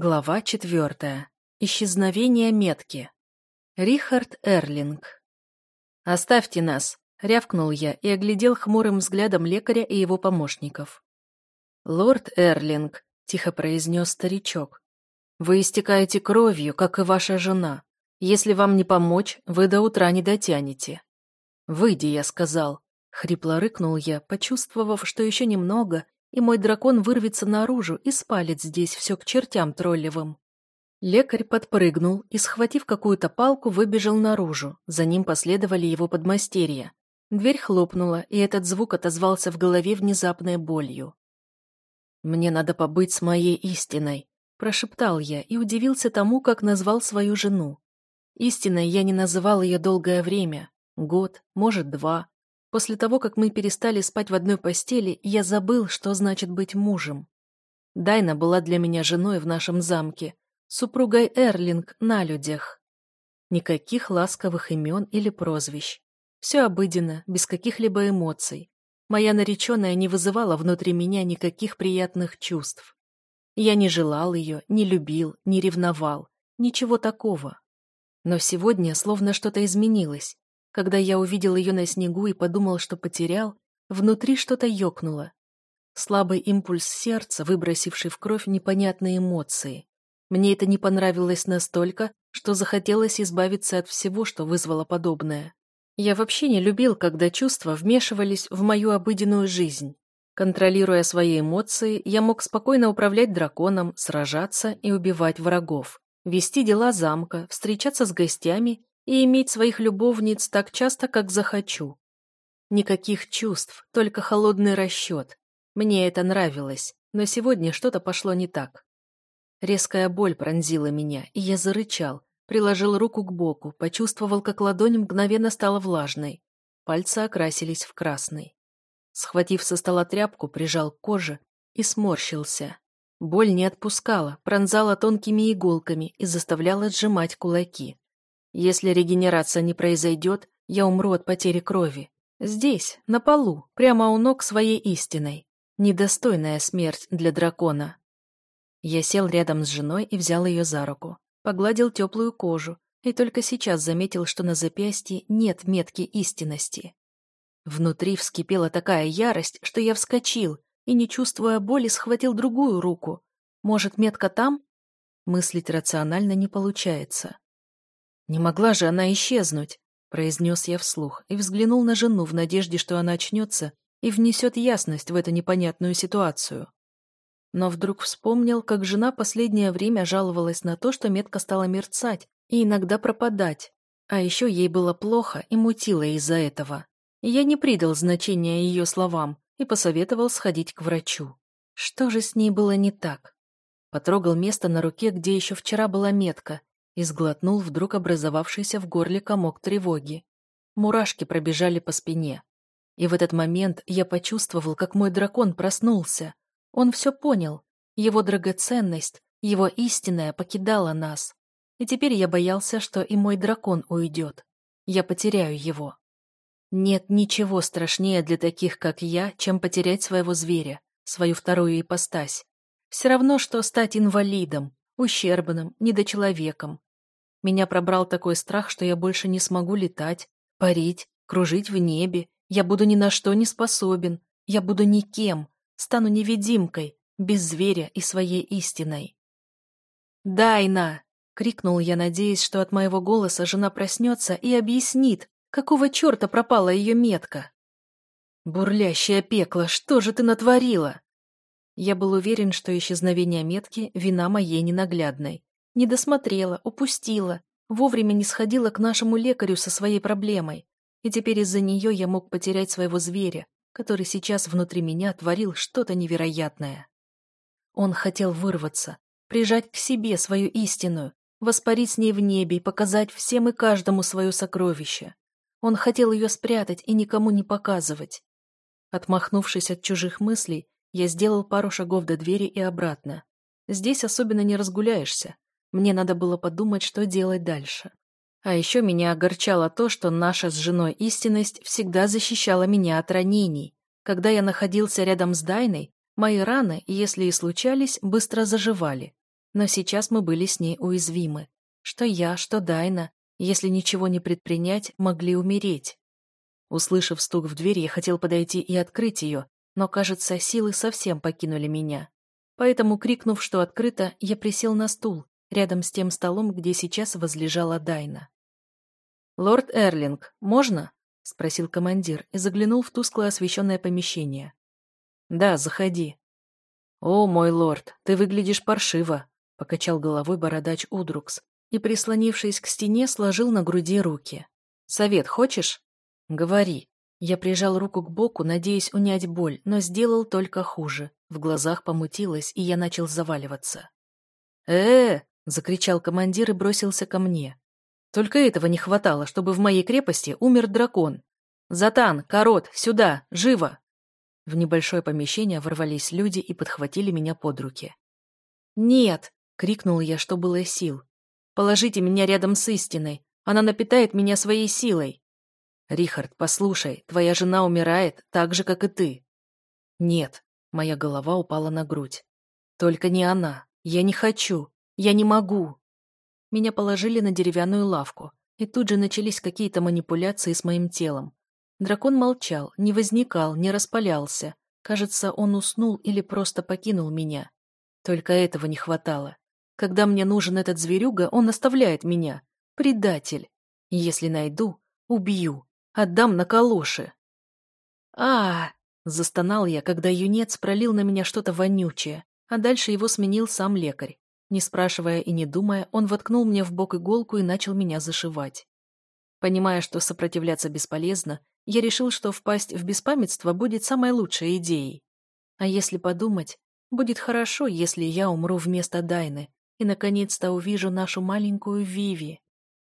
Глава четвертая. Исчезновение метки. Рихард Эрлинг. «Оставьте нас!» — рявкнул я и оглядел хмурым взглядом лекаря и его помощников. «Лорд Эрлинг», — тихо произнес старичок, — «вы истекаете кровью, как и ваша жена. Если вам не помочь, вы до утра не дотянете». «Выйди», — я сказал. Хрипло рыкнул я, почувствовав, что еще немного, и мой дракон вырвется наружу и спалит здесь все к чертям троллевым. Лекарь подпрыгнул и, схватив какую-то палку, выбежал наружу. За ним последовали его подмастерья. Дверь хлопнула, и этот звук отозвался в голове внезапной болью. «Мне надо побыть с моей истиной», – прошептал я и удивился тому, как назвал свою жену. Истиной я не называл ее долгое время. Год, может, два. После того, как мы перестали спать в одной постели, я забыл, что значит быть мужем. Дайна была для меня женой в нашем замке, супругой Эрлинг на людях. Никаких ласковых имен или прозвищ. Все обыденно, без каких-либо эмоций. Моя нареченная не вызывала внутри меня никаких приятных чувств. Я не желал ее, не любил, не ревновал. Ничего такого. Но сегодня словно что-то изменилось. Когда я увидел ее на снегу и подумал, что потерял, внутри что-то ёкнуло. Слабый импульс сердца, выбросивший в кровь непонятные эмоции. Мне это не понравилось настолько, что захотелось избавиться от всего, что вызвало подобное. Я вообще не любил, когда чувства вмешивались в мою обыденную жизнь. Контролируя свои эмоции, я мог спокойно управлять драконом, сражаться и убивать врагов, вести дела замка, встречаться с гостями и иметь своих любовниц так часто, как захочу. Никаких чувств, только холодный расчет. Мне это нравилось, но сегодня что-то пошло не так. Резкая боль пронзила меня, и я зарычал, приложил руку к боку, почувствовал, как ладонь мгновенно стала влажной. Пальцы окрасились в красный. Схватив со стола тряпку, прижал к коже и сморщился. Боль не отпускала, пронзала тонкими иголками и заставляла сжимать кулаки. Если регенерация не произойдет, я умру от потери крови. Здесь, на полу, прямо у ног своей истиной. Недостойная смерть для дракона. Я сел рядом с женой и взял ее за руку. Погладил теплую кожу и только сейчас заметил, что на запястье нет метки истинности. Внутри вскипела такая ярость, что я вскочил и, не чувствуя боли, схватил другую руку. Может, метка там? Мыслить рационально не получается. «Не могла же она исчезнуть», — произнес я вслух и взглянул на жену в надежде, что она очнется и внесет ясность в эту непонятную ситуацию. Но вдруг вспомнил, как жена последнее время жаловалась на то, что метка стала мерцать и иногда пропадать, а еще ей было плохо и мутило из-за этого. я не придал значения ее словам и посоветовал сходить к врачу. Что же с ней было не так? Потрогал место на руке, где еще вчера была метка, и сглотнул вдруг образовавшийся в горле комок тревоги. Мурашки пробежали по спине. И в этот момент я почувствовал, как мой дракон проснулся. Он все понял. Его драгоценность, его истинная покидала нас. И теперь я боялся, что и мой дракон уйдет. Я потеряю его. Нет ничего страшнее для таких, как я, чем потерять своего зверя, свою вторую ипостась. Все равно, что стать инвалидом, ущербным, недочеловеком, меня пробрал такой страх, что я больше не смогу летать, парить, кружить в небе. Я буду ни на что не способен. Я буду никем. Стану невидимкой, без зверя и своей истиной. «Дайна!» — крикнул я, надеясь, что от моего голоса жена проснется и объяснит, какого черта пропала ее метка. «Бурлящее пекло, что же ты натворила?» Я был уверен, что исчезновение метки — вина моей ненаглядной. Не досмотрела, упустила, вовремя не сходила к нашему лекарю со своей проблемой. И теперь из-за нее я мог потерять своего зверя, который сейчас внутри меня творил что-то невероятное. Он хотел вырваться, прижать к себе свою истинную, воспарить с ней в небе и показать всем и каждому свое сокровище. Он хотел ее спрятать и никому не показывать. Отмахнувшись от чужих мыслей, я сделал пару шагов до двери и обратно. Здесь особенно не разгуляешься, мне надо было подумать, что делать дальше. А еще меня огорчало то, что наша с женой истинность всегда защищала меня от ранений. Когда я находился рядом с Дайной, мои раны, если и случались, быстро заживали. но сейчас мы были с ней уязвимы. Что я, что Дайна, если ничего не предпринять, могли умереть. Услышав стук в дверь, я хотел подойти и открыть ее, но, кажется, силы совсем покинули меня. Поэтому, крикнув, что открыто, я присел на стул, рядом с тем столом, где сейчас возлежала Дайна. «Лорд Эрлинг, можно?» — спросил командир и заглянул в тускло освещенное помещение. «Да, заходи». «О, мой лорд, ты выглядишь паршиво», — покачал головой бородач Удрукс и, прислонившись к стене, сложил на груди руки. «Совет хочешь?» «Говори». Я прижал руку к боку, надеясь унять боль, но сделал только хуже. В глазах помутилось, и я начал заваливаться. э закричал командир и бросился ко мне. Только этого не хватало, чтобы в моей крепости умер дракон. «Затан! Корот! Сюда! Живо!» В небольшое помещение ворвались люди и подхватили меня под руки. «Нет!» — крикнул я, что было сил. «Положите меня рядом с истиной. Она напитает меня своей силой. «Рихард, послушай, твоя жена умирает так же, как и ты». «Нет», — моя голова упала на грудь. «Только не она. Я не хочу. Я не могу». Меня положили на деревянную лавку, и тут же начались какие-то манипуляции с моим телом. Дракон молчал, не возникал, не распалялся. Кажется, он уснул или просто покинул меня. Только этого не хватало. Когда мне нужен этот зверюга, он оставляет меня. Предатель. Если найду, убью. Отдам на калоши. а, застонал я, когда юнец пролил на меня что-то вонючее, а дальше его сменил сам лекарь. Не спрашивая и не думая, он воткнул мне в бок иголку и начал меня зашивать. Понимая, что сопротивляться бесполезно, я решил, что впасть в беспамятство будет самой лучшей идеей. А если подумать, будет хорошо, если я умру вместо Дайны и наконец-то увижу нашу маленькую Виви.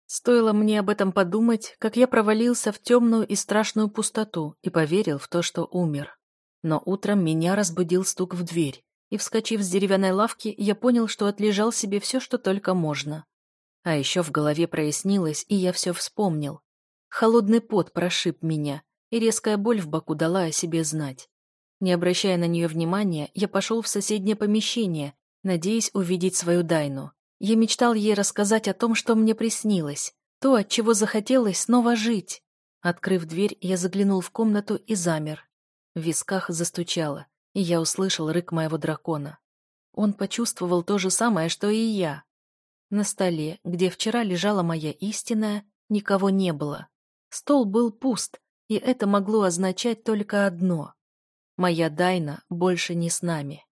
Стоило мне об этом подумать, как я провалился в темную и страшную пустоту и поверил в то, что умер. Но утром меня разбудил стук в дверь, и, вскочив с деревянной лавки, я понял, что отлежал себе все, что только можно. А еще в голове прояснилось, и я все вспомнил. Холодный пот прошиб меня, и резкая боль в боку дала о себе знать. Не обращая на нее внимания, я пошел в соседнее помещение, надеясь увидеть свою Дайну. Я мечтал ей рассказать о том, что мне приснилось, то, от чего захотелось снова жить. Открыв дверь, я заглянул в комнату и замер. В висках застучало, и я услышал рык моего дракона. Он почувствовал то же самое, что и я. На столе, где вчера лежала моя истинная, никого не было. Стол был пуст, и это могло означать только одно. Моя Дайна больше не с нами.